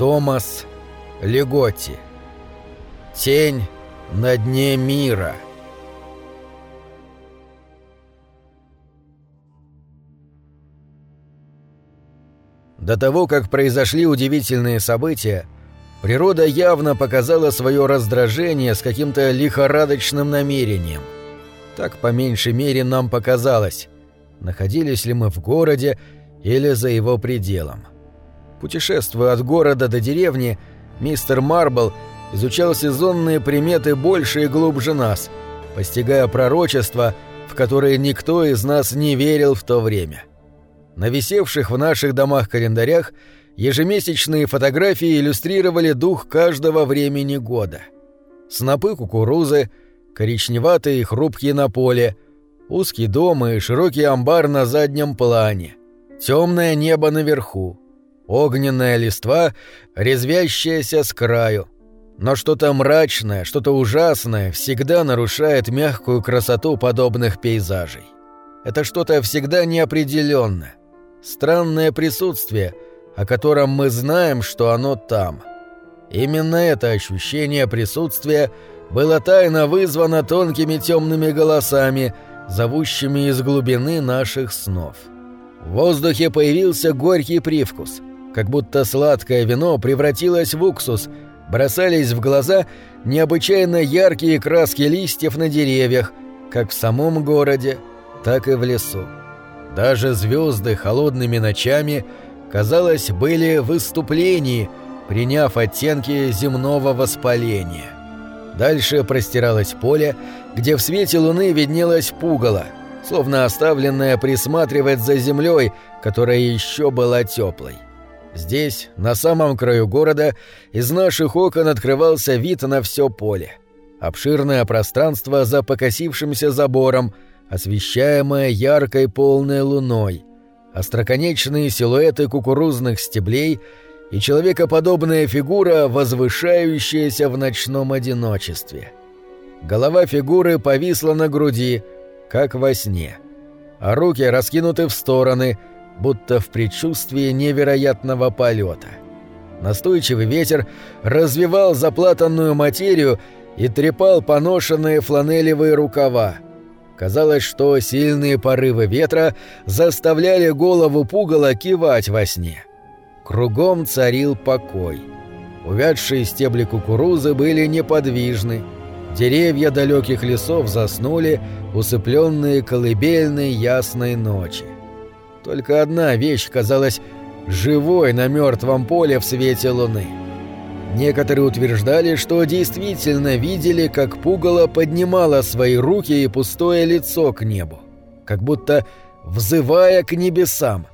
Томас Леготти. Тень на дне мира. До того, как произошли удивительные события, природа явно показала свое раздражение с каким-то лихорадочным намерением. Так, по меньшей мере, нам показалось, находились ли мы в городе или за его пределом. Путешествуя от города до деревни, мистер Марбл изучал сезонные приметы больше и глубже нас, постигая пророчества, в которые никто из нас не верил в то время. На висевших в наших домах календарях ежемесячные фотографии иллюстрировали дух каждого времени года. Снопы кукурузы, коричневатые хрупкие на поле, узкий дом и широкий амбар на заднем плане, темное небо наверху, огненная листва, резвящаяся с краю. Но что-то мрачное, что-то ужасное всегда нарушает мягкую красоту подобных пейзажей. Это что-то всегда неопределенное, странное присутствие, о котором мы знаем, что оно там. Именно это ощущение присутствия было тайно вызвано тонкими темными голосами, зовущими из глубины наших снов. В воздухе появился горький привкус, как будто сладкое вино превратилось в уксус, бросались в глаза необычайно яркие краски листьев на деревьях, как в самом городе, так и в лесу. Даже звезды холодными ночами, казалось, были в выступлении, приняв оттенки земного воспаления. Дальше простиралось поле, где в свете луны виднелось пугало, словно оставленное присматривать за землей, которая еще была теплой. Здесь, на самом краю города, из наших окон открывался вид на все поле. Обширное пространство за покосившимся забором — освещаемая яркой полной луной, остроконечные силуэты кукурузных стеблей и человекоподобная фигура, возвышающаяся в ночном одиночестве. Голова фигуры повисла на груди, как во сне, а руки раскинуты в стороны, будто в предчувствии невероятного полета. Настойчивый ветер развивал заплатанную материю и трепал поношенные фланелевые рукава, Казалось, что сильные порывы ветра заставляли голову пугала кивать во сне. Кругом царил покой. Увядшие стебли кукурузы были неподвижны. Деревья далеких лесов заснули, усыпленные колыбельной ясной ночи. Только одна вещь казалась живой на мертвом поле в свете луны — Некоторые утверждали, что действительно видели, как пугало поднимало свои руки и пустое лицо к небу, как будто взывая к небесам.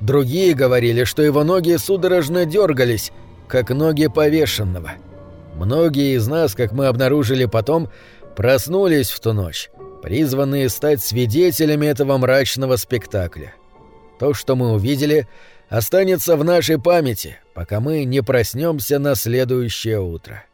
Другие говорили, что его ноги судорожно дергались, как ноги повешенного. Многие из нас, как мы обнаружили потом, проснулись в ту ночь, призванные стать свидетелями этого мрачного спектакля. То, что мы увидели, останется в нашей памяти, пока мы не проснемся на следующее утро.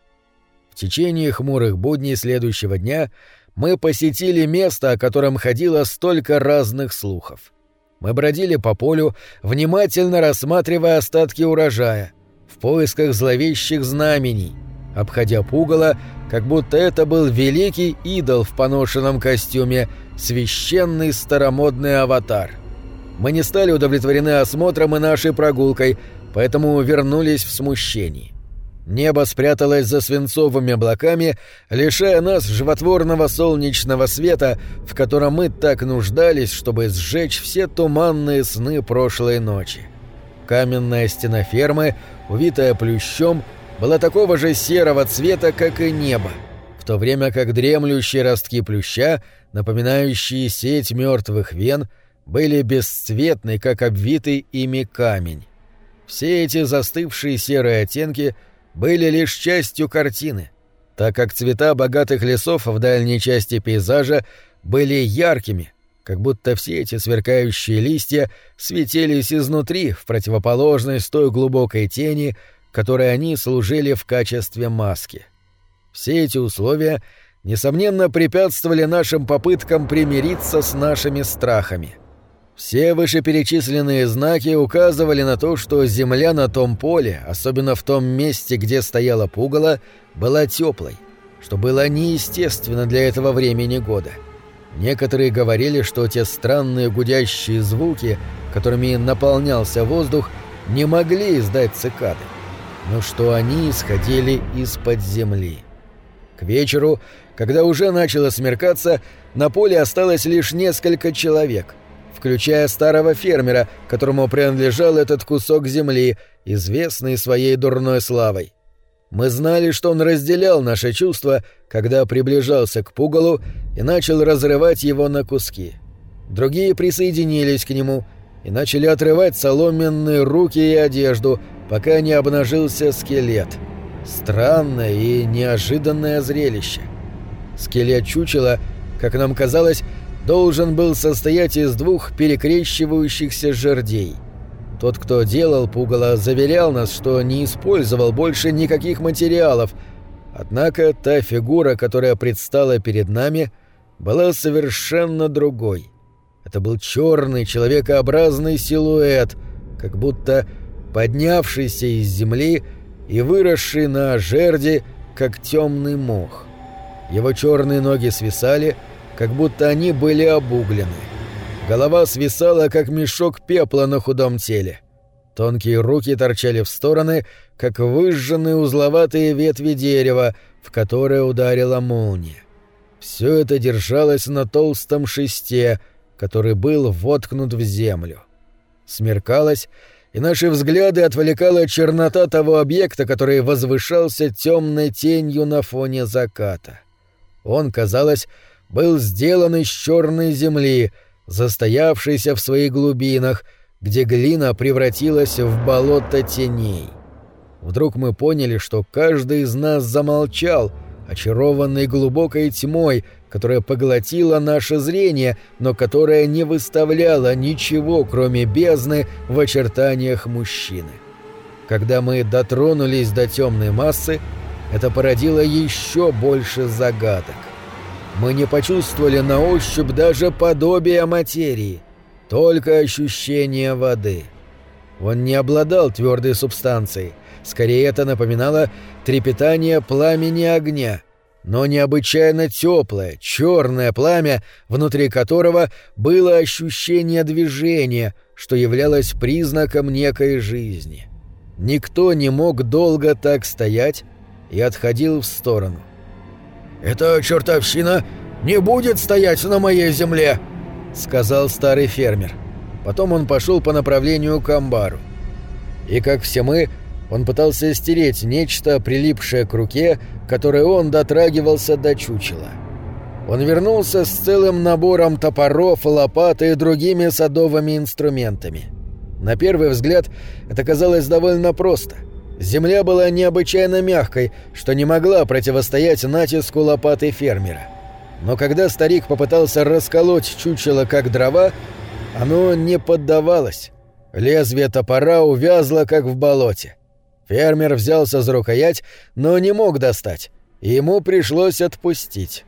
В течение хмурых будней следующего дня мы посетили место, о котором ходило столько разных слухов. Мы бродили по полю, внимательно рассматривая остатки урожая, в поисках зловещих знамений, обходя пугало, как будто это был великий идол в поношенном костюме, священный старомодный аватар. Мы не стали удовлетворены осмотром и нашей прогулкой, поэтому вернулись в смущении. Небо спряталось за свинцовыми облаками, лишая нас животворного солнечного света, в котором мы так нуждались, чтобы сжечь все туманные сны прошлой ночи. Каменная стена фермы, увитая плющом, была такого же серого цвета, как и небо, в то время как дремлющие ростки плюща, напоминающие сеть мертвых вен, были бесцветны, как обвитый ими камень. Все эти застывшие серые оттенки были лишь частью картины, так как цвета богатых лесов в дальней части пейзажа были яркими, как будто все эти сверкающие листья светились изнутри в противоположность той глубокой тени, которой они служили в качестве маски. Все эти условия, несомненно, препятствовали нашим попыткам примириться с нашими страхами — Все вышеперечисленные знаки указывали на то, что земля на том поле, особенно в том месте, где стояла пугало, была теплой, что было неестественно для этого времени года. Некоторые говорили, что те странные гудящие звуки, которыми наполнялся воздух, не могли издать цикады, но что они исходили из-под земли. К вечеру, когда уже начало смеркаться, на поле осталось лишь несколько человек, включая старого фермера, которому принадлежал этот кусок земли, известный своей дурной славой. Мы знали, что он разделял наши чувства, когда приближался к пугалу и начал разрывать его на куски. Другие присоединились к нему и начали отрывать соломенные руки и одежду, пока не обнажился скелет. Странное и неожиданное зрелище. Скелет чучела, как нам казалось, должен был состоять из двух перекрещивающихся жердей — тот, кто делал пугало, заверял нас, что не использовал больше никаких материалов, однако та фигура, которая предстала перед нами, была совершенно другой. Это был черный человекообразный силуэт, как будто поднявшийся из земли и выросший на жерди, как темный мох. Его черные ноги свисали, как будто они были обуглены. Голова свисала, как мешок пепла на худом теле. Тонкие руки торчали в стороны, как выжженные узловатые ветви дерева, в которое ударила молния. Все это держалось на толстом шесте, который был воткнут в землю. Смеркалось, и наши взгляды отвлекала чернота того объекта, который возвышался темной тенью на фоне заката. Он, казалось, был сделан из черной земли, застоявшийся в своих глубинах, где глина превратилась в болото теней. Вдруг мы поняли, что каждый из нас замолчал, очарованный глубокой тьмой, которая поглотила наше зрение, но которая не выставляла ничего, кроме бездны, в очертаниях мужчины. Когда мы дотронулись до темной массы, это породило еще больше загадок. Мы не почувствовали на ощупь даже подобия материи, только ощущение воды. Он не обладал твердой субстанцией, скорее это напоминало трепетание пламени огня, но необычайно теплое, черное пламя, внутри которого было ощущение движения, что являлось признаком некой жизни. Никто не мог долго так стоять и отходил в сторону. «Эта чертовщина не будет стоять на моей земле», — сказал старый фермер. Потом он пошел по направлению к амбару. И, как все мы, он пытался стереть нечто, прилипшее к руке, которой он дотрагивался до чучела. Он вернулся с целым набором топоров, лопат и другими садовыми инструментами. На первый взгляд это казалось довольно просто — Земля была необычайно мягкой, что не могла противостоять натиску лопаты фермера. Но когда старик попытался расколоть чучело как дрова, оно не поддавалось. Лезвие топора увязло, как в болоте. Фермер взялся за рукоять, но не мог достать, ему пришлось отпустить.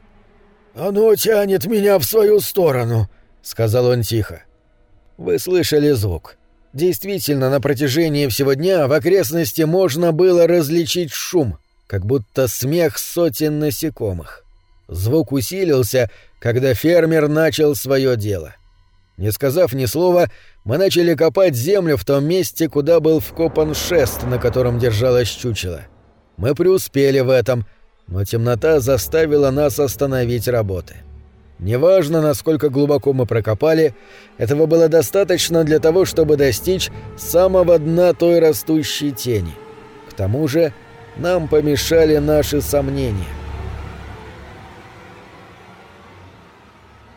«Оно тянет меня в свою сторону», — сказал он тихо. Вы слышали звук. Действительно, на протяжении всего дня в окрестности можно было различить шум, как будто смех сотен насекомых. Звук усилился, когда фермер начал свое дело. Не сказав ни слова, мы начали копать землю в том месте, куда был вкопан шест, на котором держалось чучело. Мы преуспели в этом, но темнота заставила нас остановить работы. — Неважно, насколько глубоко мы прокопали, этого было достаточно для того, чтобы достичь самого дна той растущей тени. К тому же нам помешали наши сомнения.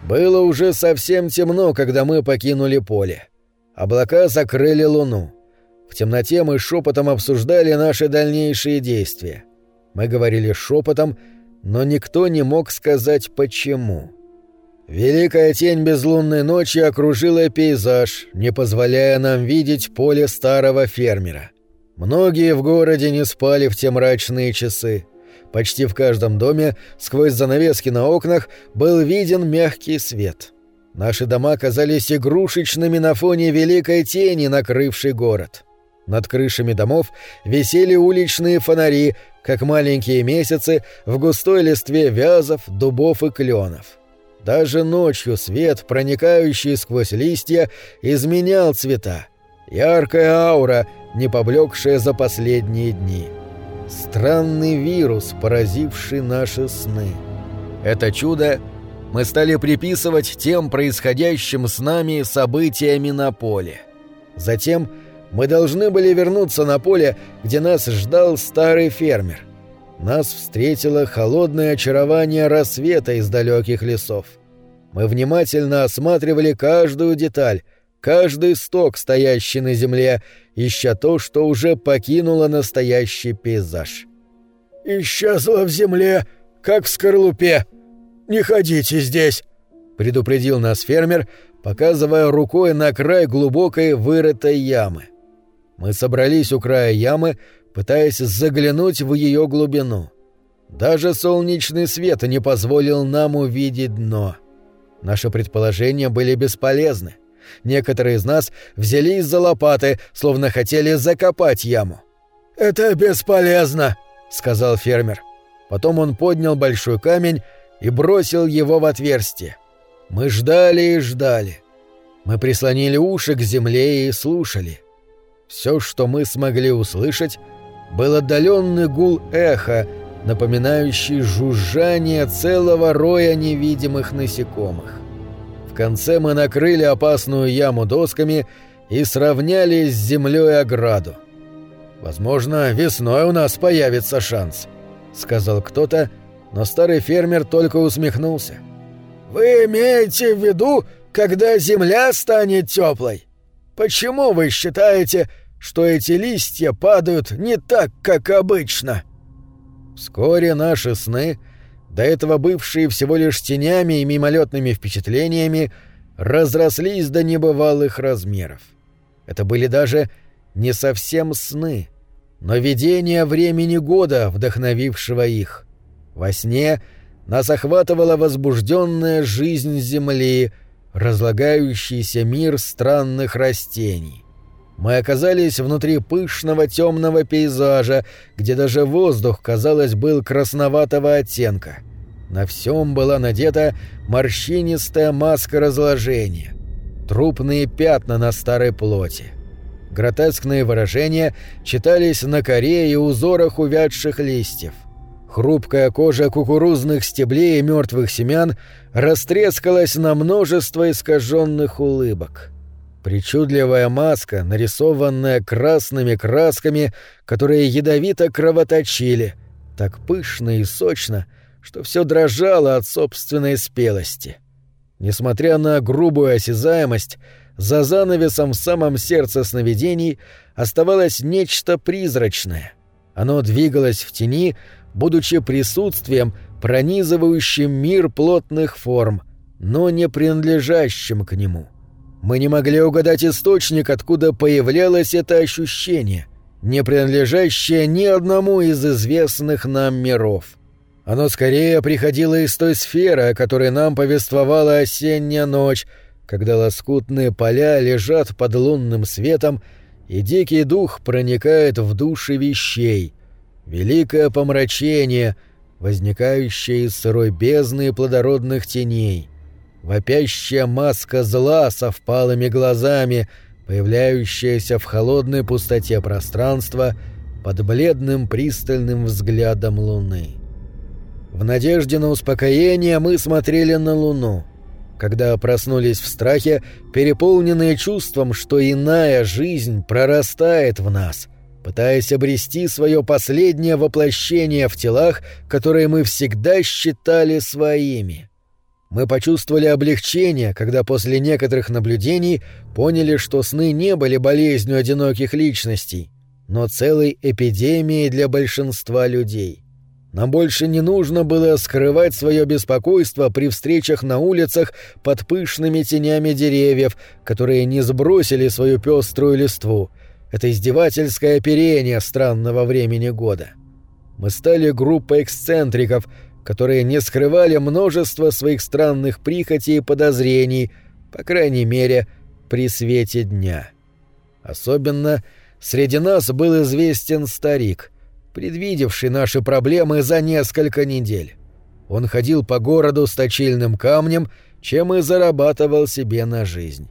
Было уже совсем темно, когда мы покинули поле. Облака закрыли луну. В темноте мы шепотом обсуждали наши дальнейшие действия. Мы говорили шепотом, но никто не мог сказать почему. Великая тень безлунной ночи окружила пейзаж, не позволяя нам видеть поле старого фермера. Многие в городе не спали в те мрачные часы. Почти в каждом доме сквозь занавески на окнах был виден мягкий свет. Наши дома казались игрушечными на фоне великой тени, накрывшей город. Над крышами домов висели уличные фонари, как маленькие месяцы в густой листве вязов, дубов и кленов. Даже ночью свет, проникающий сквозь листья, изменял цвета. Яркая аура, не поблекшая за последние дни. Странный вирус, поразивший наши сны. Это чудо мы стали приписывать тем происходящим с нами событиями на поле. Затем мы должны были вернуться на поле, где нас ждал старый фермер. Нас встретило холодное очарование рассвета из далеких лесов. Мы внимательно осматривали каждую деталь, каждый сток, стоящий на земле, ища то, что уже покинуло настоящий пейзаж. «Исчезло в земле, как в скорлупе. Не ходите здесь», — предупредил нас фермер, показывая рукой на край глубокой вырытой ямы. Мы собрались у края ямы, пытаясь заглянуть в ее глубину. Даже солнечный свет не позволил нам увидеть дно. Наши предположения были бесполезны. Некоторые из нас взялись за лопаты, словно хотели закопать яму. «Это бесполезно», — сказал фермер. Потом он поднял большой камень и бросил его в отверстие. Мы ждали и ждали. Мы прислонили уши к земле и слушали. Все, что мы смогли услышать, был отдаленный гул эха, напоминающий жужжание целого роя невидимых насекомых. В конце мы накрыли опасную яму досками и сравняли с землей ограду. «Возможно, весной у нас появится шанс», — сказал кто-то, но старый фермер только усмехнулся. «Вы имеете в виду, когда земля станет теплой? Почему вы считаете, что эти листья падают не так, как обычно?» Вскоре наши сны, до этого бывшие всего лишь тенями и мимолетными впечатлениями, разрослись до небывалых размеров. Это были даже не совсем сны, но видения времени года, вдохновившего их. Во сне нас охватывала возбужденная жизнь Земли, разлагающийся мир странных растений. Мы оказались внутри пышного темного пейзажа, где даже воздух, казалось, был красноватого оттенка. На всем была надета морщинистая маска разложения. Трупные пятна на старой плоти. Гротескные выражения читались на коре и узорах увядших листьев. Хрупкая кожа кукурузных стеблей и мертвых семян растрескалась на множество искаженных улыбок. Причудливая маска, нарисованная красными красками, которые ядовито кровоточили, так пышно и сочно, что все дрожало от собственной спелости. Несмотря на грубую осязаемость, за занавесом в самом сердце сновидений оставалось нечто призрачное. Оно двигалось в тени, будучи присутствием, пронизывающим мир плотных форм, но не принадлежащим к нему. Мы не могли угадать источник, откуда появлялось это ощущение, не принадлежащее ни одному из известных нам миров. Оно скорее приходило из той сферы, о которой нам повествовала осенняя ночь, когда лоскутные поля лежат под лунным светом, и дикий дух проникает в души вещей. Великое помрачение, возникающее из сырой бездны плодородных теней. Вопящая маска зла со впалыми глазами, появляющаяся в холодной пустоте пространства под бледным пристальным взглядом луны. В надежде на успокоение мы смотрели на луну — когда проснулись в страхе, переполненные чувством, что иная жизнь прорастает в нас, пытаясь обрести свое последнее воплощение в телах, которые мы всегда считали своими. Мы почувствовали облегчение, когда после некоторых наблюдений поняли, что сны не были болезнью одиноких личностей, но целой эпидемией для большинства людей. Нам больше не нужно было скрывать свое беспокойство при встречах на улицах под пышными тенями деревьев, которые не сбросили свою пеструю листву. Это издевательское оперение странного времени года. Мы стали группой эксцентриков, которые не скрывали множество своих странных прихотей и подозрений, По крайней мере, при свете дня. Особенно среди нас был известен старик, предвидевший наши проблемы за несколько недель. Он ходил по городу с точильным камнем, чем и зарабатывал себе на жизнь.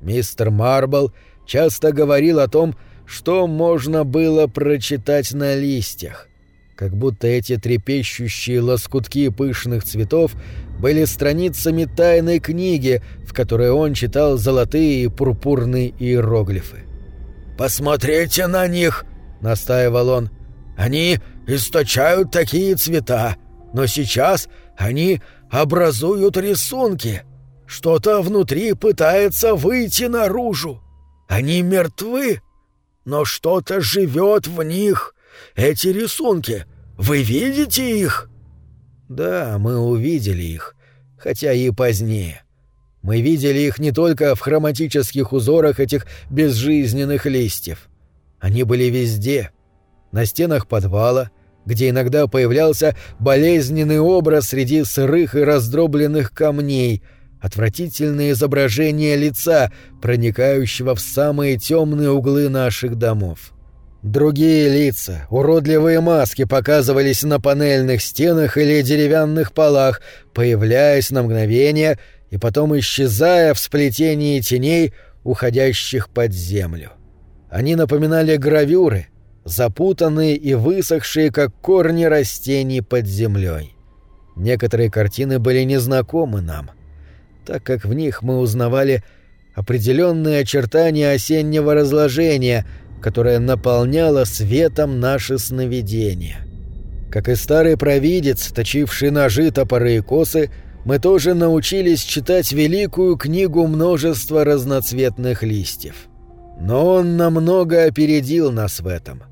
Мистер Марбл часто говорил о том, что можно было прочитать на листьях, как будто эти трепещущие лоскутки пышных цветов были страницами тайной книги, в которой он читал золотые и пурпурные иероглифы. «Посмотрите на них!» — настаивал он. «Они источают такие цвета, но сейчас они образуют рисунки. Что-то внутри пытается выйти наружу. Они мертвы, но что-то живет в них. Эти рисунки, вы видите их?» «Да, мы увидели их, хотя и позднее. Мы видели их не только в хроматических узорах этих безжизненных листьев. Они были везде. На стенах подвала, где иногда появлялся болезненный образ среди сырых и раздробленных камней, отвратительное изображение лица, проникающего в самые темные углы наших домов. Другие лица, уродливые маски показывались на панельных стенах или деревянных полах, появляясь на мгновение и потом исчезая в сплетении теней, уходящих под землю. Они напоминали гравюры, запутанные и высохшие, как корни растений под землей. Некоторые картины были незнакомы нам, так как в них мы узнавали определенные очертания осеннего разложения — которая наполняла светом наши сновидения. Как и старый провидец, точивший ножи, топоры и косы, мы тоже научились читать великую книгу множества разноцветных листьев. Но он намного опередил нас в этом.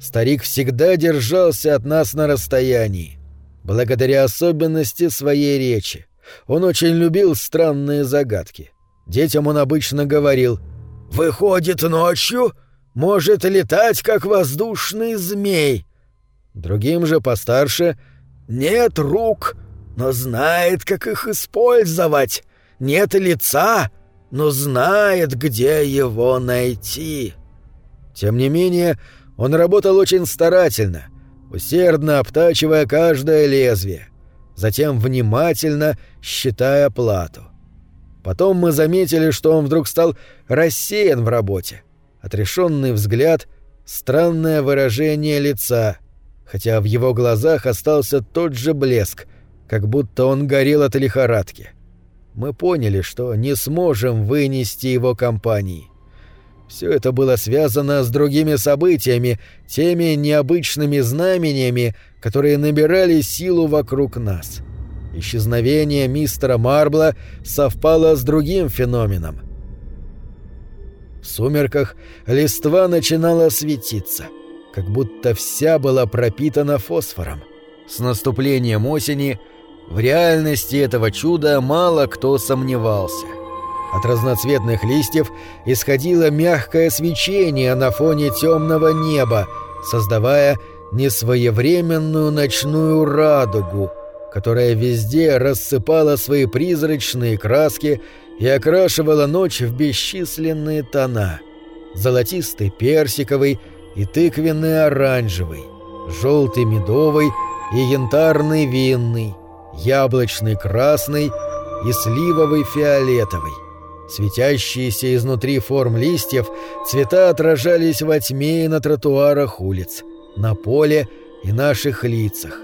Старик всегда держался от нас на расстоянии, благодаря особенности своей речи. Он очень любил странные загадки. Детям он обычно говорил «Выходит ночью, может летать, как воздушный змей. Другим же постарше нет рук, но знает, как их использовать. Нет лица, но знает, где его найти. Тем не менее, он работал очень старательно, усердно обтачивая каждое лезвие, затем внимательно считая плату. Потом мы заметили, что он вдруг стал рассеян в работе — отрешенный взгляд, странное выражение лица, хотя в его глазах остался тот же блеск, как будто он горел от лихорадки. Мы поняли, что не сможем вынести его компании. Все это было связано с другими событиями, теми необычными знамениями, которые набирали силу вокруг нас. Исчезновение мистера Марбла совпало с другим феноменом — сумерках листва начинала светиться, как будто вся была пропитана фосфором. С наступлением осени в реальности этого чуда мало кто сомневался. От разноцветных листьев исходило мягкое свечение на фоне темного неба, создавая несвоевременную ночную радугу, которая везде рассыпала свои призрачные краски и окрашивала ночь в бесчисленные тона — золотистый персиковый и тыквенный оранжевый, желтый медовый и янтарный винный, яблочный красный и сливовый фиолетовый. Светящиеся изнутри форм листьев цвета отражались во тьме и на тротуарах улиц, на поле и наших лицах.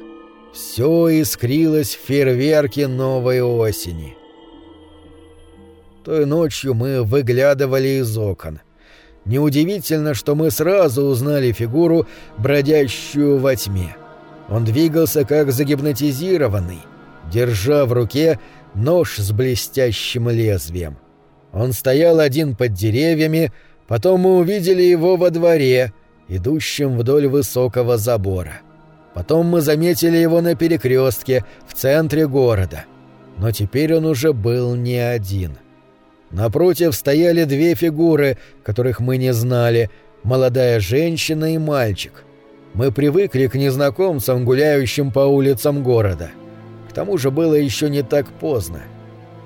Все искрилось в фейерверке новой осени — той ночью мы выглядывали из окон. Неудивительно, что мы сразу узнали фигуру, бродящую во тьме. Он двигался как загипнотизированный, держа в руке нож с блестящим лезвием. Он стоял один под деревьями, потом мы увидели его во дворе, идущем вдоль высокого забора. Потом мы заметили его на перекрестке в центре города. Но теперь он уже был не один — Напротив стояли две фигуры, которых мы не знали, молодая женщина и мальчик. Мы привыкли к незнакомцам, гуляющим по улицам города. К тому же было еще не так поздно.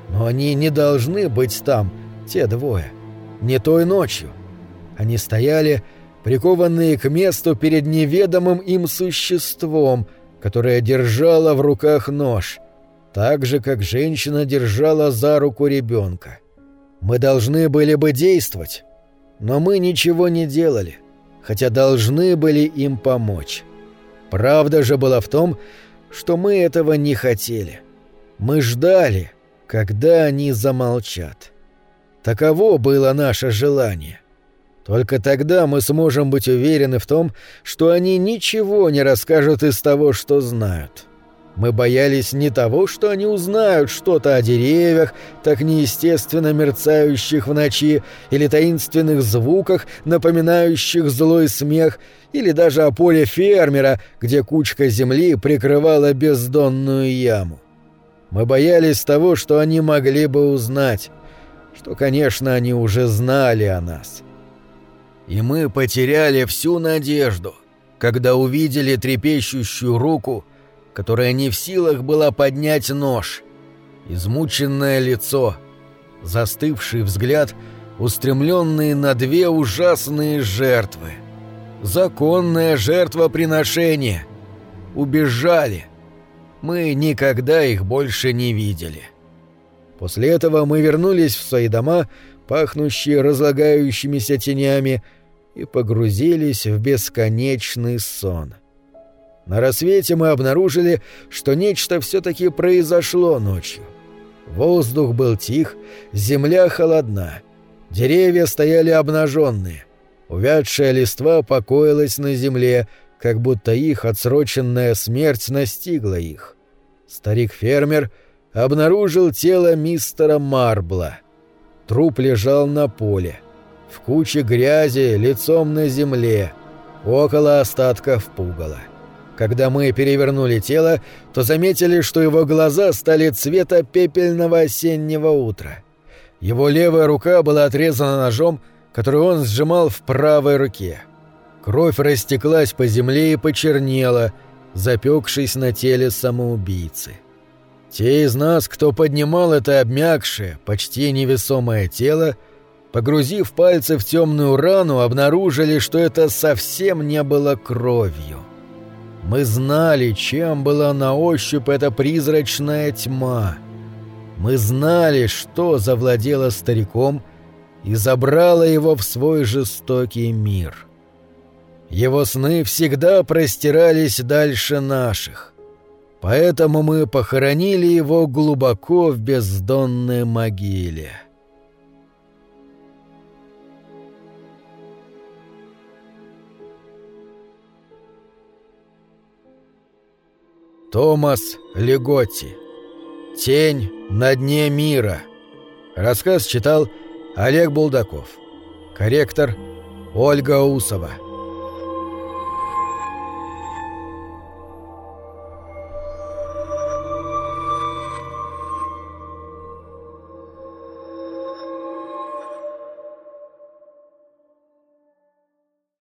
Но они не должны быть там, те двое. Не той ночью. Они стояли, прикованные к месту перед неведомым им существом, которое держало в руках нож, так же, как женщина держала за руку ребенка. Мы должны были бы действовать, но мы ничего не делали, хотя должны были им помочь. Правда же была в том, что мы этого не хотели. Мы ждали, когда они замолчат. Таково было наше желание. Только тогда мы сможем быть уверены в том, что они ничего не расскажут из того, что знают. Мы боялись не того, что они узнают что-то о деревьях, так неестественно мерцающих в ночи, или таинственных звуках, напоминающих злой смех, или даже о поле фермера, где кучка земли прикрывала бездонную яму. Мы боялись того, что они могли бы узнать, что, конечно, они уже знали о нас. И мы потеряли всю надежду, когда увидели трепещущую руку, которая не в силах была поднять нож, измученное лицо, застывший взгляд, устремленные на две ужасные жертвы. Законное жертвоприношение. Убежали, мы никогда их больше не видели. После этого мы вернулись в свои дома, пахнущие разлагающимися тенями, и погрузились в бесконечный сон. На рассвете мы обнаружили, что нечто все-таки произошло ночью. Воздух был тих, земля холодна, деревья стояли обнаженные, увядшая листва покоилась на земле, как будто их отсроченная смерть настигла их. Старик-фермер обнаружил тело мистера Марбла. Труп лежал на поле, в куче грязи, лицом на земле, около остатков пугала. Когда мы перевернули тело, то заметили, что его глаза стали цвета пепельного осеннего утра. Его левая рука была отрезана ножом, который он сжимал в правой руке. Кровь растеклась по земле и почернела, запекшись на теле самоубийцы. Те из нас, кто поднимал это обмякшее, почти невесомое тело, погрузив пальцы в темную рану, обнаружили, что это совсем не было кровью. Мы знали, чем была на ощупь эта призрачная тьма. Мы знали, что завладело стариком и забрало его в свой жестокий мир. — его сны всегда простирались дальше наших. Поэтому мы похоронили его глубоко в бездонной могиле. Томас Леготти. Тень на дне мира. Рассказ читал Олег Булдаков. Корректор Ольга Усова.